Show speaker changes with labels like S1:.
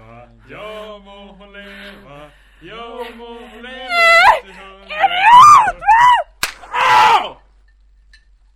S1: leva, jag må leva, jag må leva